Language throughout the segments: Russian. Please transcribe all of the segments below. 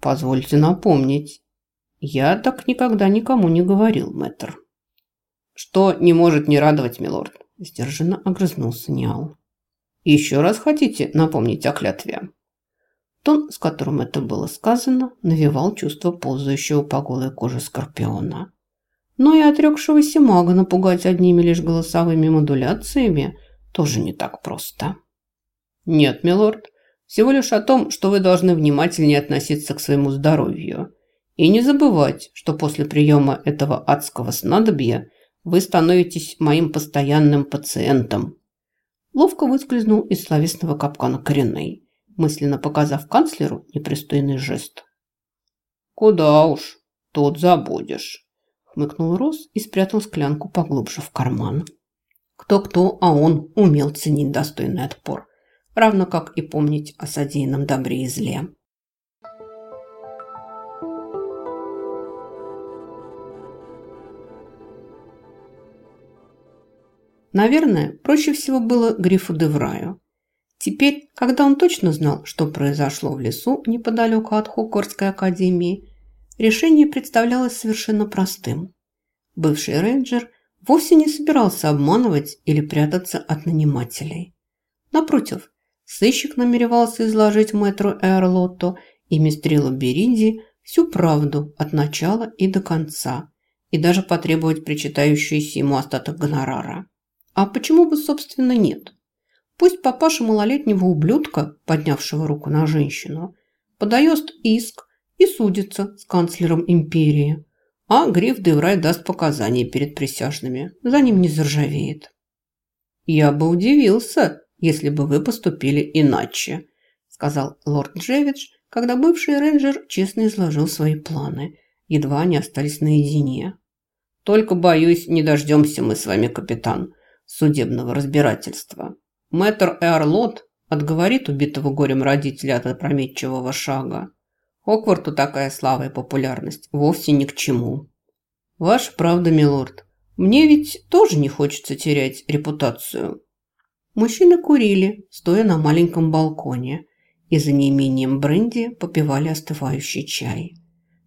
Позвольте напомнить. Я так никогда никому не говорил, мэтр. Что не может не радовать, милорд? Сдержанно огрызнулся Ниал. Еще раз хотите напомнить о клятве? Тон, с которым это было сказано, навевал чувство ползающего по голой коже скорпиона. Но и отрекшегося мага напугать одними лишь голосовыми модуляциями тоже не так просто. Нет, милорд, всего лишь о том, что вы должны внимательнее относиться к своему здоровью. И не забывать, что после приема этого адского снадобья вы становитесь моим постоянным пациентом. Ловко выскользнул из словесного капкана коренной, мысленно показав канцлеру непристойный жест. «Куда уж, тут забудешь», – хмыкнул Рос и спрятал склянку поглубже в карман. Кто-кто, а он умел ценить достойный отпор равно как и помнить о содеянном добре и зле. Наверное, проще всего было Грифу Девраю. Теперь, когда он точно знал, что произошло в лесу неподалеку от Хоквартской академии, решение представлялось совершенно простым. Бывший рейнджер вовсе не собирался обманывать или прятаться от нанимателей. Напротив, Сыщик намеревался изложить мэтру Эрлотто и мистрилу Беринди всю правду от начала и до конца, и даже потребовать причитающийся ему остаток гонорара. А почему бы, собственно, нет? Пусть папаша малолетнего ублюдка, поднявшего руку на женщину, подает иск и судится с канцлером империи, а Гриф Деврай даст показания перед присяжными, за ним не заржавеет. Я бы удивился, если бы вы поступили иначе», сказал лорд Джевидж, когда бывший рейнджер честно изложил свои планы. Едва они остались наедине. «Только, боюсь, не дождемся мы с вами, капитан, судебного разбирательства. Мэтр Эарлот отговорит убитого горем родителя от опрометчивого шага. Хокварту такая слава и популярность вовсе ни к чему». «Ваша правда, милорд. Мне ведь тоже не хочется терять репутацию». Мужчины курили, стоя на маленьком балконе, и за неимением бренди попивали остывающий чай.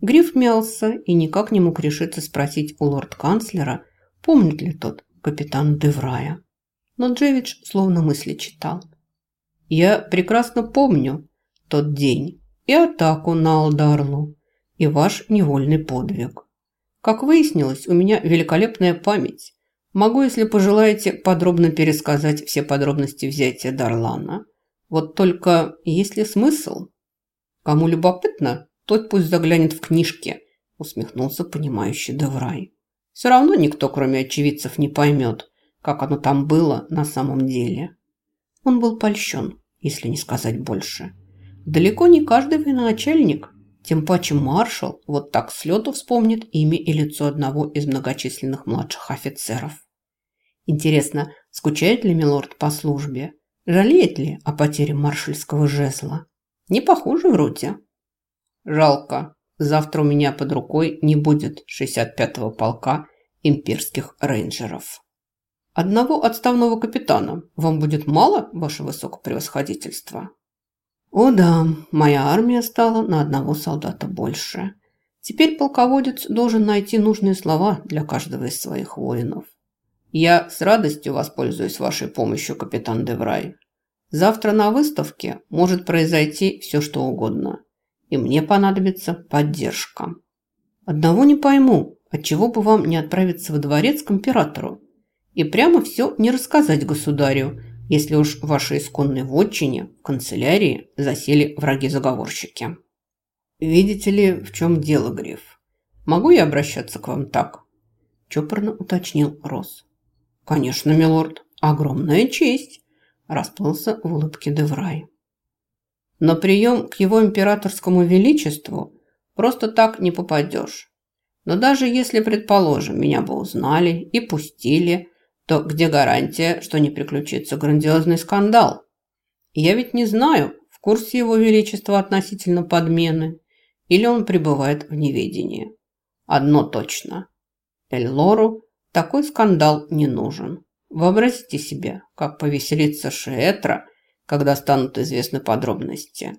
Гриф мялся и никак не мог решиться спросить у лорд-канцлера, помнит ли тот капитан Деврая. Но Джевидж словно мысли читал. «Я прекрасно помню тот день и атаку на Алдарлу, и ваш невольный подвиг. Как выяснилось, у меня великолепная память, Могу, если пожелаете, подробно пересказать все подробности взятия Дарлана. Вот только есть ли смысл? Кому любопытно, тот пусть заглянет в книжки, усмехнулся понимающий Деврай. Все равно никто, кроме очевидцев, не поймет, как оно там было на самом деле. Он был польщен, если не сказать больше. Далеко не каждый военачальник, тем паче маршал, вот так с лету вспомнит имя и лицо одного из многочисленных младших офицеров. Интересно, скучает ли милорд по службе? Жалеет ли о потере маршальского жезла? Не похоже вроде. Жалко. Завтра у меня под рукой не будет 65-го полка имперских рейнджеров. Одного отставного капитана вам будет мало, ваше высокопревосходительство? О да, моя армия стала на одного солдата больше. Теперь полководец должен найти нужные слова для каждого из своих воинов. Я с радостью воспользуюсь вашей помощью, капитан Деврай. Завтра на выставке может произойти все, что угодно. И мне понадобится поддержка. Одного не пойму, отчего бы вам не отправиться во дворец к императору и прямо все не рассказать государю, если уж в вашей исконной вотчине, в канцелярии, засели враги-заговорщики. Видите ли, в чем дело, Гриф? Могу я обращаться к вам так? Чопорно уточнил Рос. «Конечно, милорд, огромная честь!» – расплылся в улыбке Деврай. «На прием к его императорскому величеству просто так не попадешь. Но даже если, предположим, меня бы узнали и пустили, то где гарантия, что не приключится грандиозный скандал? Я ведь не знаю, в курсе его величества относительно подмены, или он пребывает в неведении. Одно точно. Эльлору такой скандал не нужен. Вообразите себе, как повеселится Шиэтра, когда станут известны подробности.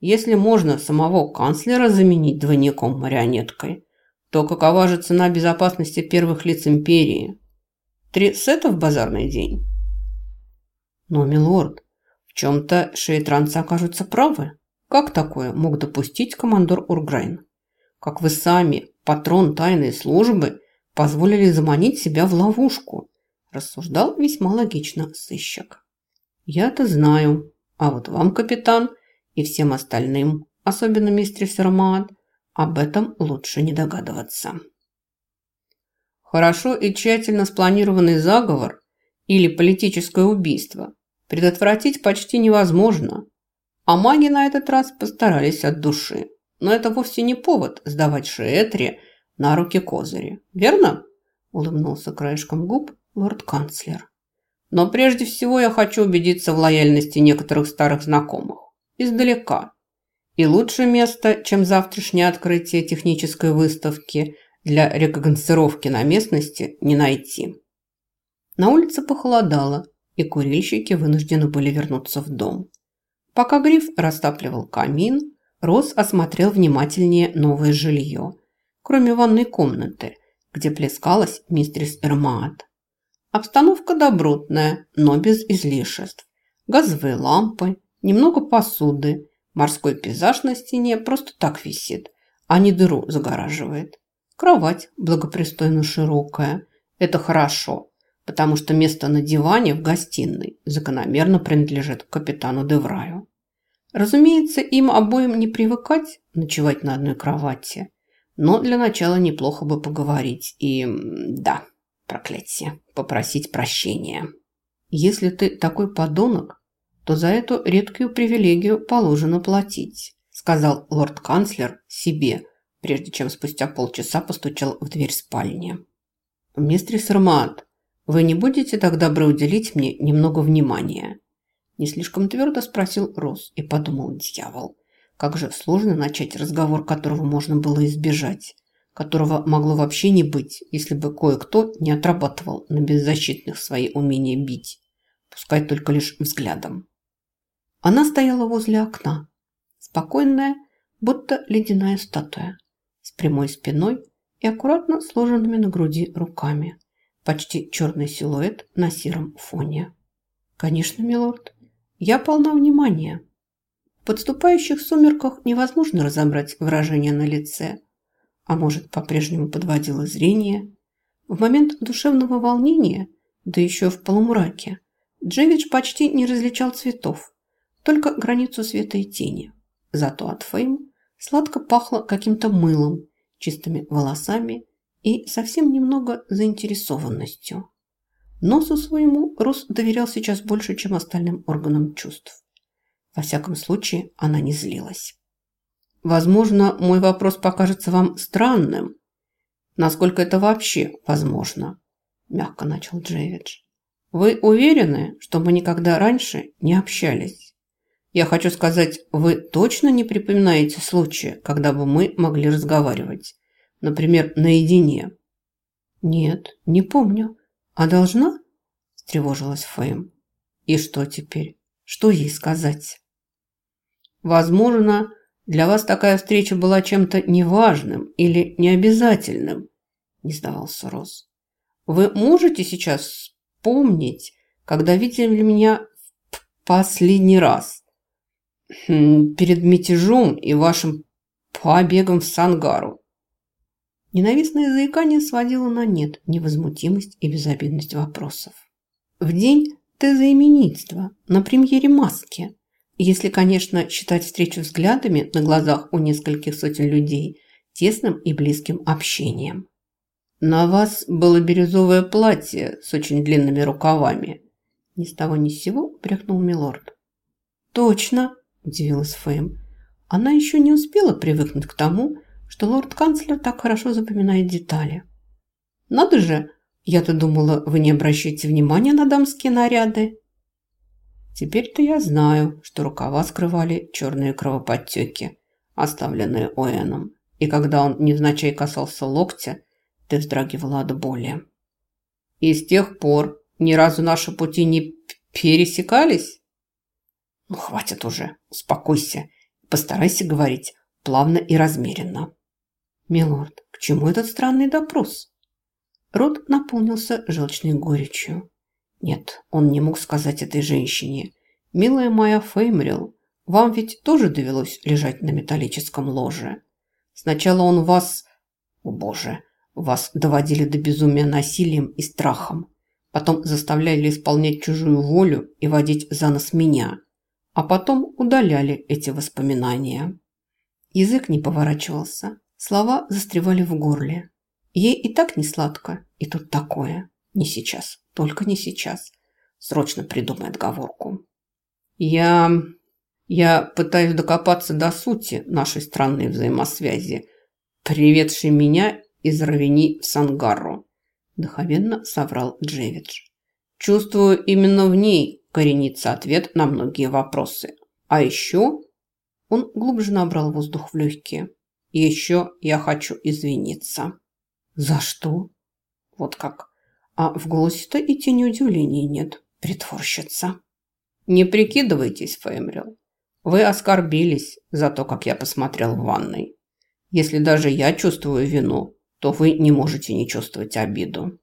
Если можно самого канцлера заменить двойником-марионеткой, то какова же цена безопасности первых лиц империи? Три сета в базарный день? Но, милорд, в чем-то шейтранцы окажутся правы. Как такое мог допустить командор Урграйн? Как вы сами, патрон тайной службы, позволили заманить себя в ловушку? Рассуждал весьма логично сыщик. Я-то знаю, а вот вам, капитан, и всем остальным, особенно мистер Сермат, об этом лучше не догадываться. Хорошо и тщательно спланированный заговор или политическое убийство предотвратить почти невозможно, а маги на этот раз постарались от души. Но это вовсе не повод сдавать Шиэтре на руки козыри, верно? Улыбнулся краешком губ лорд-канцлер. Но прежде всего я хочу убедиться в лояльности некоторых старых знакомых издалека. И лучше место, чем завтрашнее открытие технической выставки для рекогносцировки на местности, не найти. На улице похолодало, и курильщики вынуждены были вернуться в дом. Пока Гриф растапливал камин, Рос осмотрел внимательнее новое жилье, кроме ванной комнаты, где плескалась мистерис Эрмаат. Обстановка добротная, но без излишеств. Газовые лампы, Немного посуды. Морской пейзаж на стене просто так висит, а не дыру загораживает. Кровать благопристойно широкая. Это хорошо, потому что место на диване в гостиной закономерно принадлежит капитану Девраю. Разумеется, им обоим не привыкать ночевать на одной кровати, но для начала неплохо бы поговорить и, да, проклятие, попросить прощения. Если ты такой подонок, то за эту редкую привилегию положено платить», сказал лорд-канцлер себе, прежде чем спустя полчаса постучал в дверь спальни. «Мистрис Армаат, вы не будете так добры уделить мне немного внимания?» Не слишком твердо спросил Рос и подумал дьявол. Как же сложно начать разговор, которого можно было избежать, которого могло вообще не быть, если бы кое-кто не отрабатывал на беззащитных свои умения бить, пускай только лишь взглядом. Она стояла возле окна, спокойная, будто ледяная статуя, с прямой спиной и аккуратно сложенными на груди руками. Почти черный силуэт на сером фоне. «Конечно, милорд, я полна внимания». Подступающих сумерках невозможно разобрать выражение на лице, а может, по-прежнему подводило зрение. В момент душевного волнения, да еще в полумраке, Джевич почти не различал цветов, только границу света и тени. Зато от Фейм сладко пахло каким-то мылом, чистыми волосами и совсем немного заинтересованностью. Носу своему Рус доверял сейчас больше, чем остальным органам чувств. Во всяком случае, она не злилась. Возможно, мой вопрос покажется вам странным. Насколько это вообще возможно? Мягко начал Джейвидж. Вы уверены, что мы никогда раньше не общались? Я хочу сказать, вы точно не припоминаете случая, когда бы мы могли разговаривать? Например, наедине? Нет, не помню. А должна? Встревожилась Фэм. И что теперь? Что ей сказать? Возможно, для вас такая встреча была чем-то неважным или необязательным, не сдавался Рос. Вы можете сейчас вспомнить, когда видели меня в последний раз? Хм, перед мятежом и вашим побегом в Сангару. Ненавистное заикание сводило на нет невозмутимость и безобидность вопросов. В день тезоименитства на премьере «Маски», если, конечно, считать встречу взглядами на глазах у нескольких сотен людей тесным и близким общением. «На вас было бирюзовое платье с очень длинными рукавами», ни с того ни с сего брехнул милорд. «Точно!» – удивилась Фэм. Она еще не успела привыкнуть к тому, что лорд-канцлер так хорошо запоминает детали. «Надо же! Я-то думала, вы не обращаете внимания на дамские наряды». Теперь-то я знаю, что рукава скрывали черные кровоподтеки, оставленные Оэном. И когда он невзначай касался локтя, ты вздрагивала от боли. И с тех пор ни разу наши пути не пересекались? «Ну, хватит уже, успокойся. Постарайся говорить плавно и размеренно. Милорд, к чему этот странный допрос? Рот наполнился желчной горечью. Нет, он не мог сказать этой женщине. «Милая моя Феймрил, вам ведь тоже довелось лежать на металлическом ложе. Сначала он вас... О боже, вас доводили до безумия насилием и страхом. Потом заставляли исполнять чужую волю и водить за нос меня. А потом удаляли эти воспоминания. Язык не поворачивался. Слова застревали в горле. Ей и так не сладко, и тут такое. Не сейчас, только не сейчас. Срочно придумай отговорку. Я... я пытаюсь докопаться до сути нашей странной взаимосвязи, приведшей меня из Равени в Сангару, доховенно соврал Джевидж. Чувствую, именно в ней коренится ответ на многие вопросы. А еще... Он глубже набрал воздух в легкие. Еще я хочу извиниться. За что? Вот как. А в голосе-то и тени удивления нет. Притворщица. Не прикидывайтесь, Феймрил. Вы оскорбились за то, как я посмотрел в ванной. Если даже я чувствую вину, то вы не можете не чувствовать обиду.